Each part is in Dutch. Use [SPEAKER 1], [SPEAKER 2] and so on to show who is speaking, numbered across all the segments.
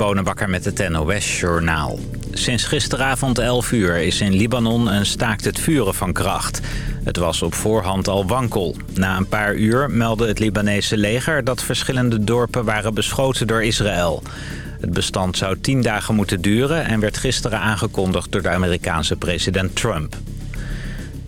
[SPEAKER 1] Bonenbakker met het NOS Journaal. Sinds gisteravond 11 uur is in Libanon een staakt het vuren van kracht. Het was op voorhand al wankel. Na een paar uur meldde het Libanese leger dat verschillende dorpen waren beschoten door Israël. Het bestand zou tien dagen moeten duren en werd gisteren aangekondigd door de Amerikaanse president Trump.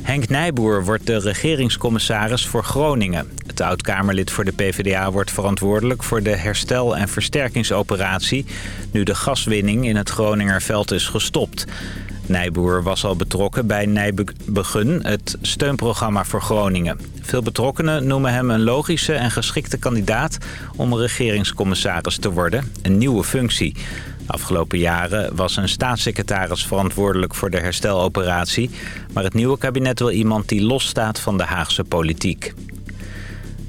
[SPEAKER 1] Henk Nijboer wordt de regeringscommissaris voor Groningen. Het oud-Kamerlid voor de PvdA wordt verantwoordelijk voor de herstel- en versterkingsoperatie... nu de gaswinning in het Groningerveld is gestopt. Nijboer was al betrokken bij Nijbegun, het steunprogramma voor Groningen. Veel betrokkenen noemen hem een logische en geschikte kandidaat om regeringscommissaris te worden, een nieuwe functie. Afgelopen jaren was een staatssecretaris verantwoordelijk voor de hersteloperatie, maar het nieuwe kabinet wil iemand die losstaat van de Haagse politiek.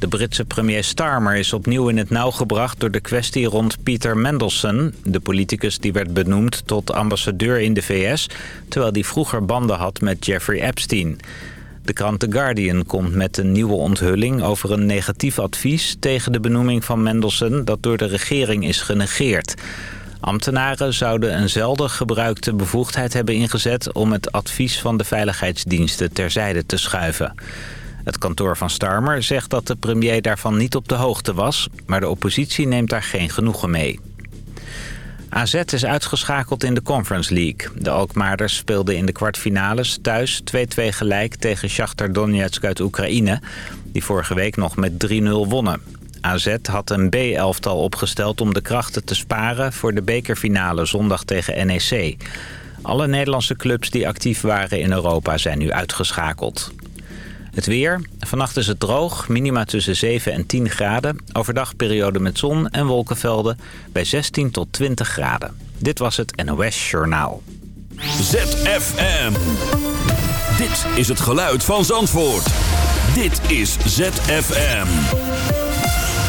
[SPEAKER 1] De Britse premier Starmer is opnieuw in het nauw gebracht door de kwestie rond Peter Mendelssohn. De politicus die werd benoemd tot ambassadeur in de VS... terwijl die vroeger banden had met Jeffrey Epstein. De krant The Guardian komt met een nieuwe onthulling over een negatief advies... tegen de benoeming van Mendelssohn dat door de regering is genegeerd. Ambtenaren zouden een zelden gebruikte bevoegdheid hebben ingezet... om het advies van de veiligheidsdiensten terzijde te schuiven. Het kantoor van Starmer zegt dat de premier daarvan niet op de hoogte was... maar de oppositie neemt daar geen genoegen mee. AZ is uitgeschakeld in de Conference League. De Alkmaarders speelden in de kwartfinales thuis 2-2 gelijk tegen Shakhtar Donetsk uit Oekraïne... die vorige week nog met 3-0 wonnen. AZ had een B-elftal opgesteld om de krachten te sparen... voor de bekerfinale zondag tegen NEC. Alle Nederlandse clubs die actief waren in Europa zijn nu uitgeschakeld. Het weer. Vannacht is het droog. Minima tussen 7 en 10 graden. Overdag periode met zon en wolkenvelden bij 16 tot 20 graden. Dit was het NOS Journaal.
[SPEAKER 2] ZFM. Dit is het geluid van Zandvoort. Dit is ZFM.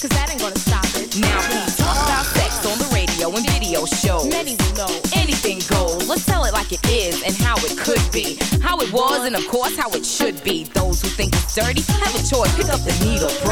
[SPEAKER 3] cause that ain't gonna stop it. Now, please talk about sex on the radio and video shows. Many will know anything goes. Let's tell it like it is and how it could be. How it was and, of course, how it should be. Those who think it's dirty have a choice. Pick up the needle, press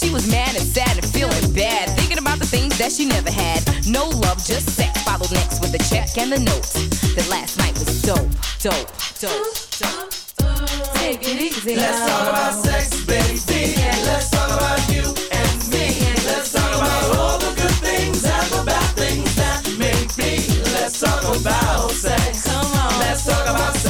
[SPEAKER 3] She was mad and sad and feeling bad, thinking about the things that she never had. No love, just sex. Followed next with the check and the note. That last night was dope, dope, dope, dope. Take it easy.
[SPEAKER 4] Let's
[SPEAKER 3] now.
[SPEAKER 4] talk about sex, baby. Let's talk about you and me. Let's talk about all the good things and the bad things that may be. Let's talk about sex.
[SPEAKER 3] Come on.
[SPEAKER 4] Let's talk about sex.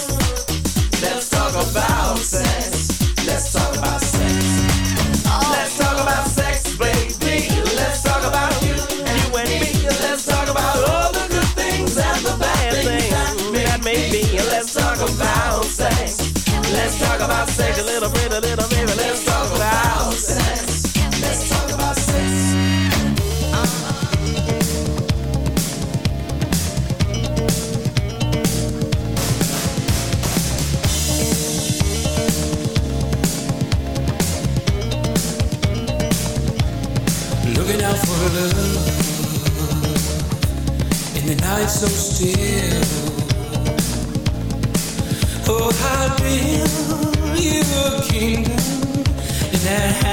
[SPEAKER 4] Talk about sex a little bit, a little baby. Let's talk about sex. Let's talk about sex. Uh-huh.
[SPEAKER 5] Looking out for love in the night so still. Oh, how build you a kingdom in that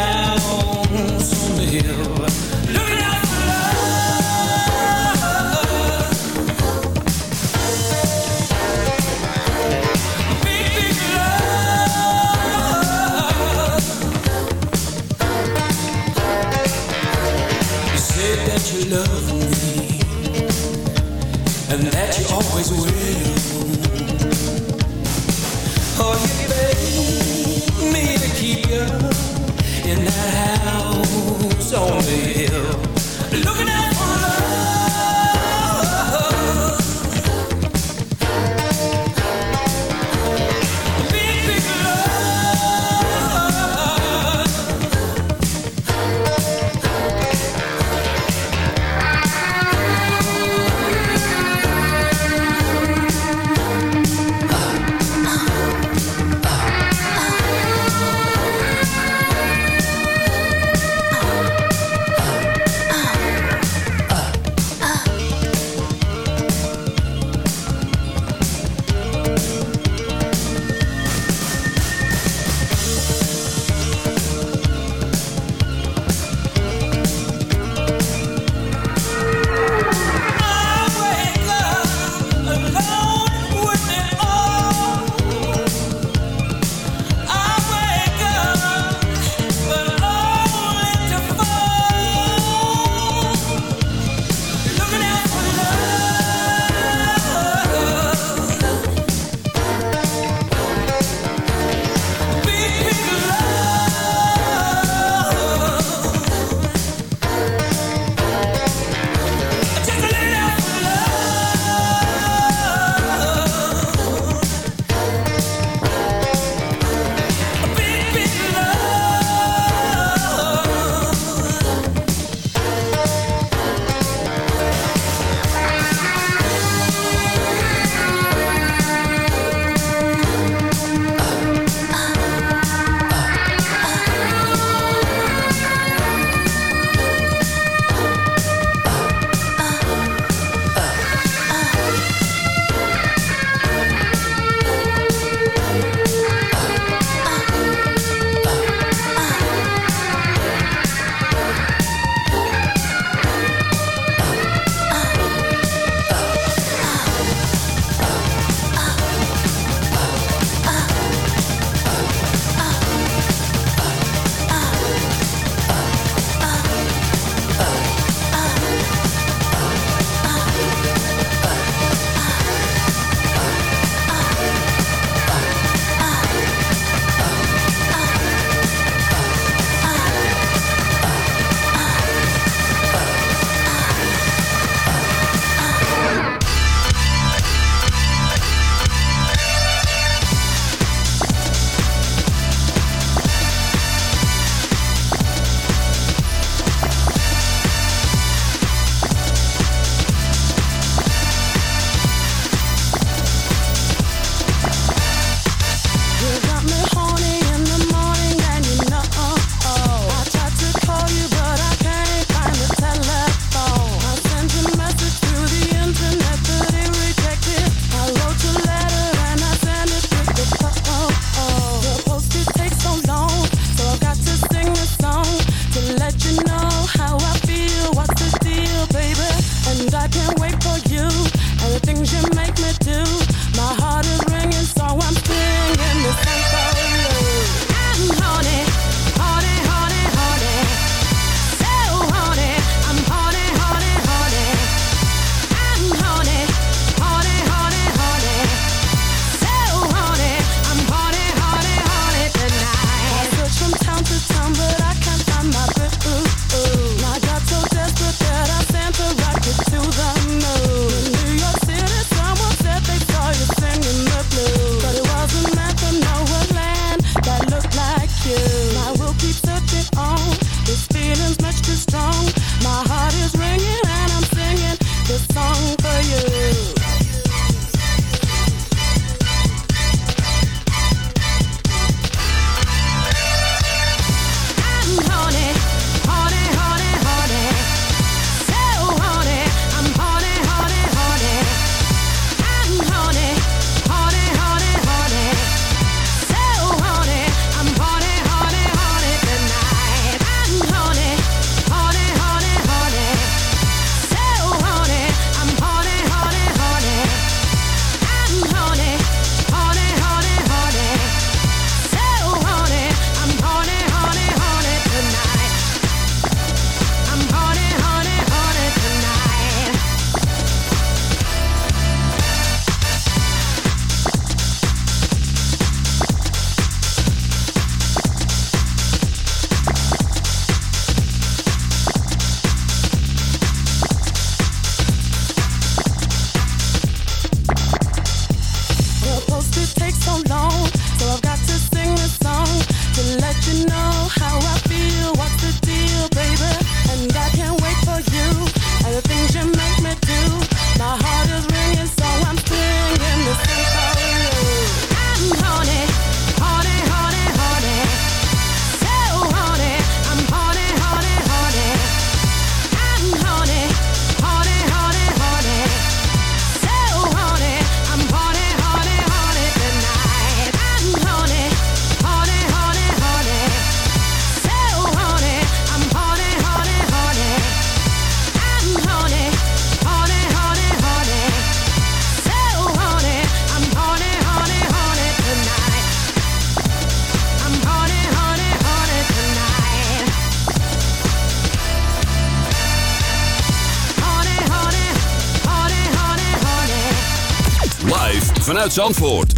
[SPEAKER 6] Zandvoort.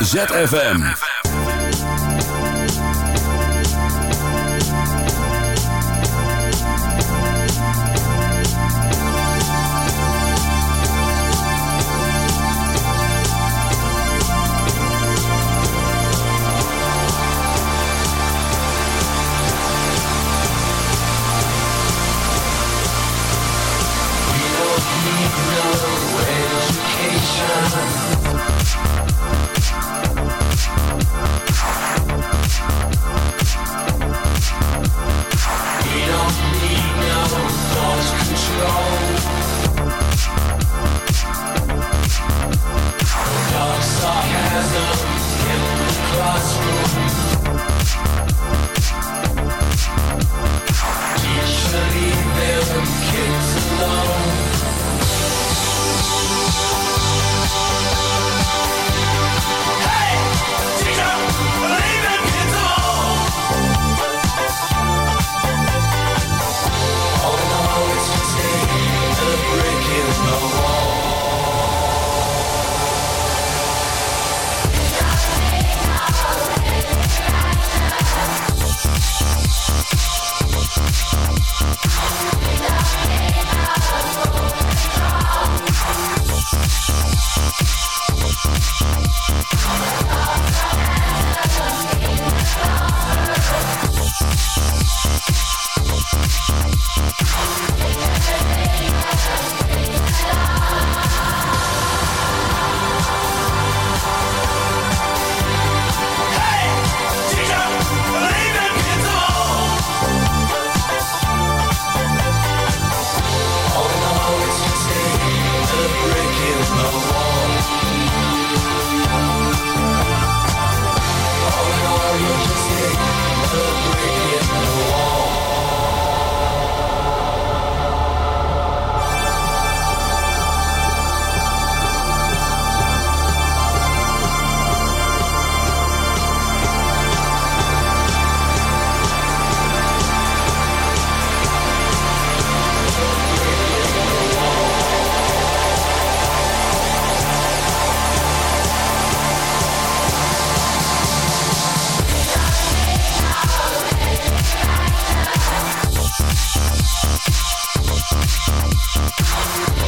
[SPEAKER 6] ZFM.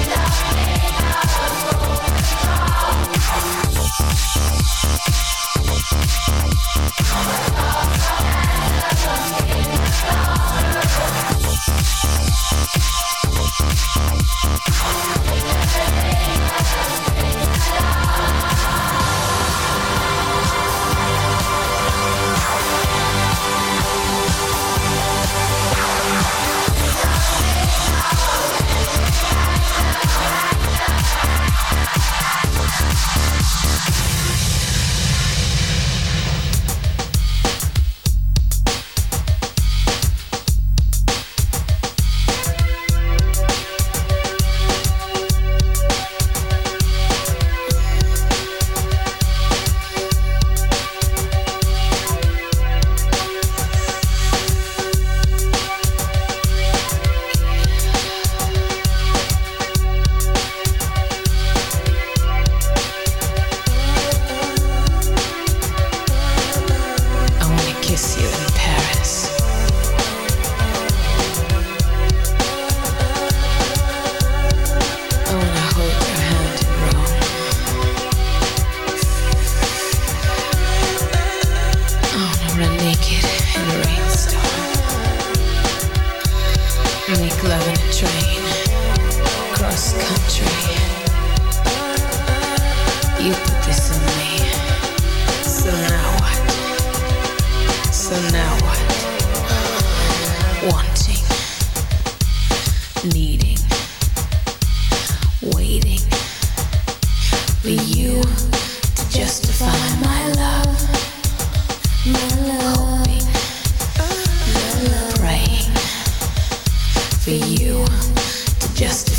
[SPEAKER 6] love. Just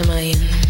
[SPEAKER 6] Am I in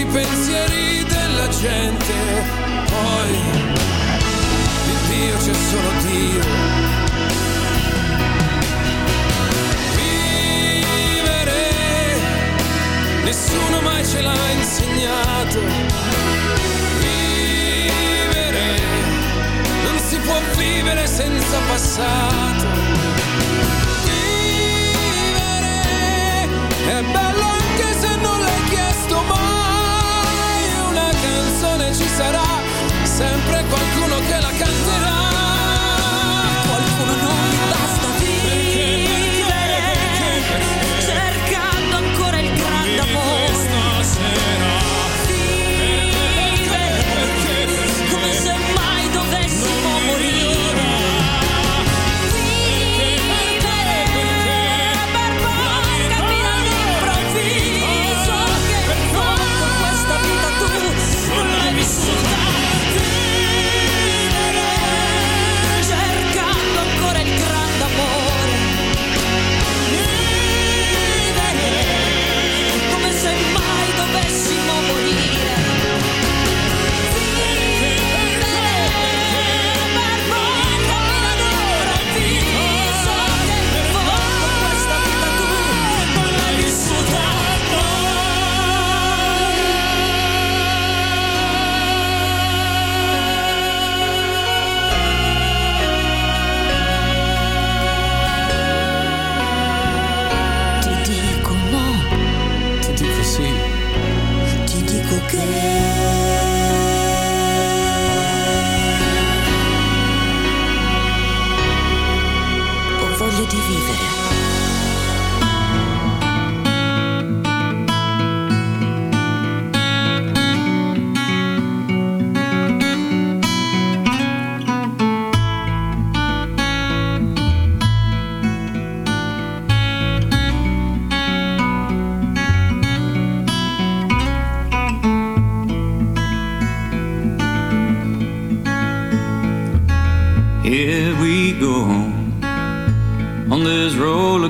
[SPEAKER 7] i pensieri della gente. Poi il Dio c'è solo Dio. Vivere, nessuno mai ce l'ha insegnato. Vivere, non si può vivere senza
[SPEAKER 8] passare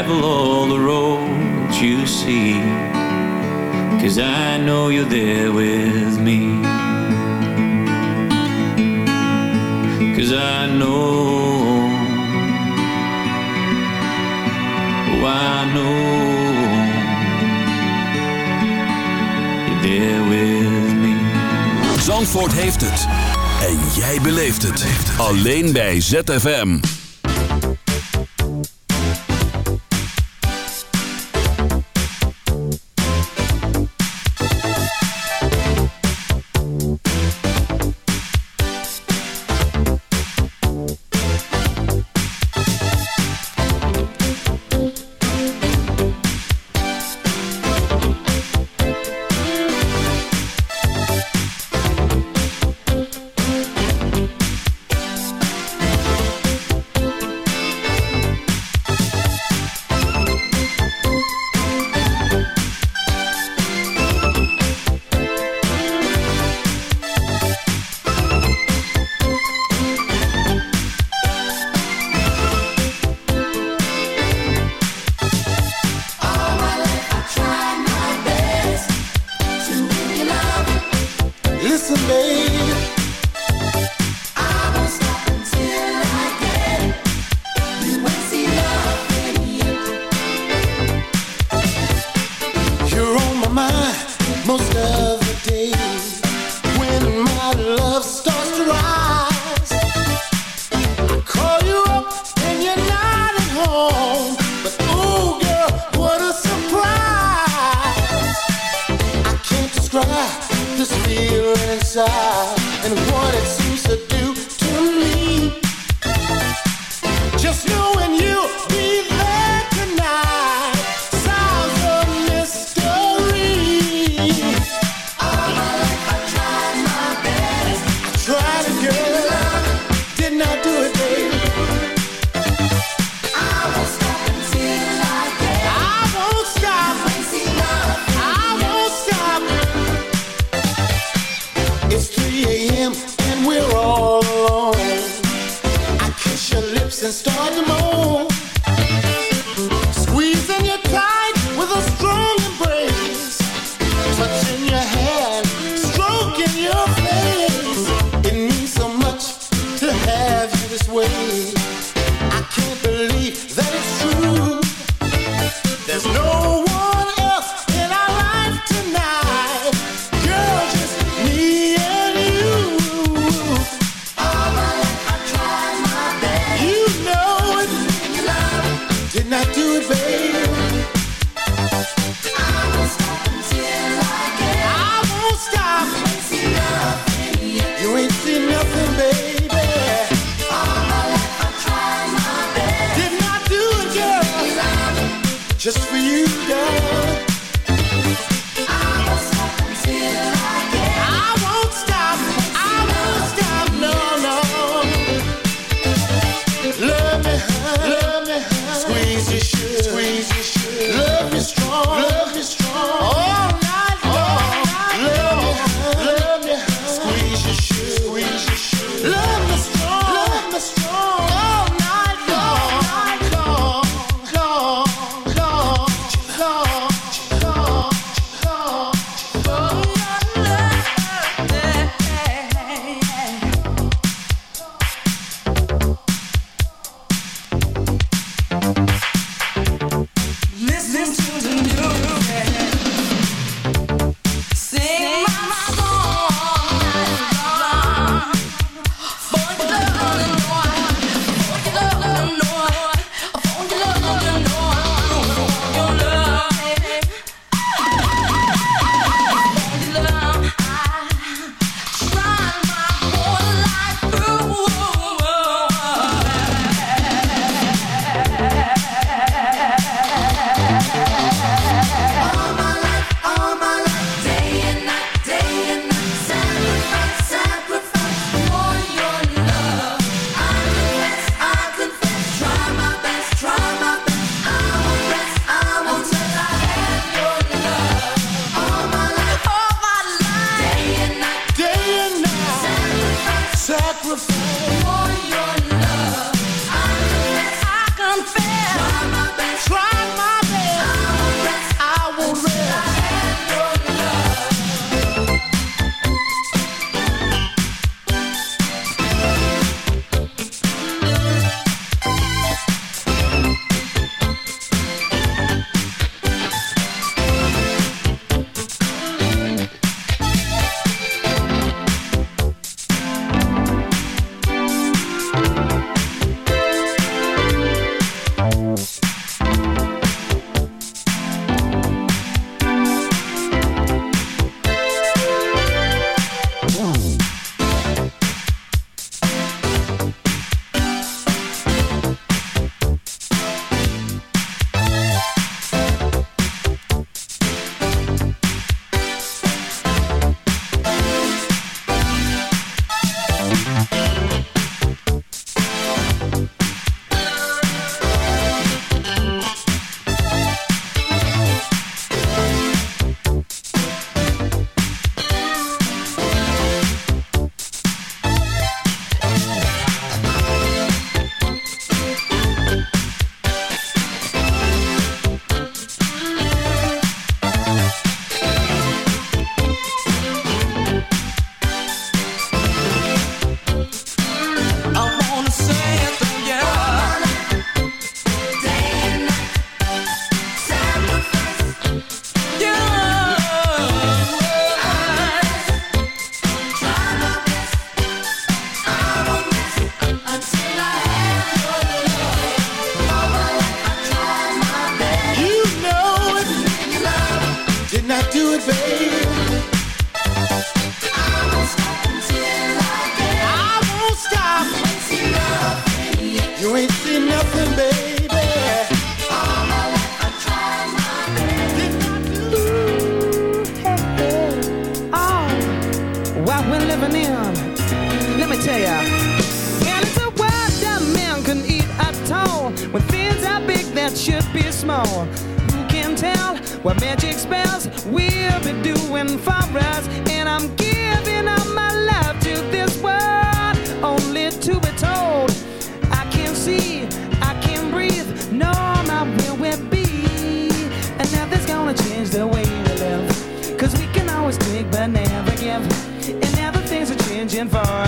[SPEAKER 8] travel all the roads you see Cause I know you're there with me Cause I know Oh, I know You're there with me
[SPEAKER 9] Zandvoort heeft het. En jij beleeft het. Alleen bij ZFM.
[SPEAKER 10] change the way we live. Cause we can always take but never give. And now the things are changing for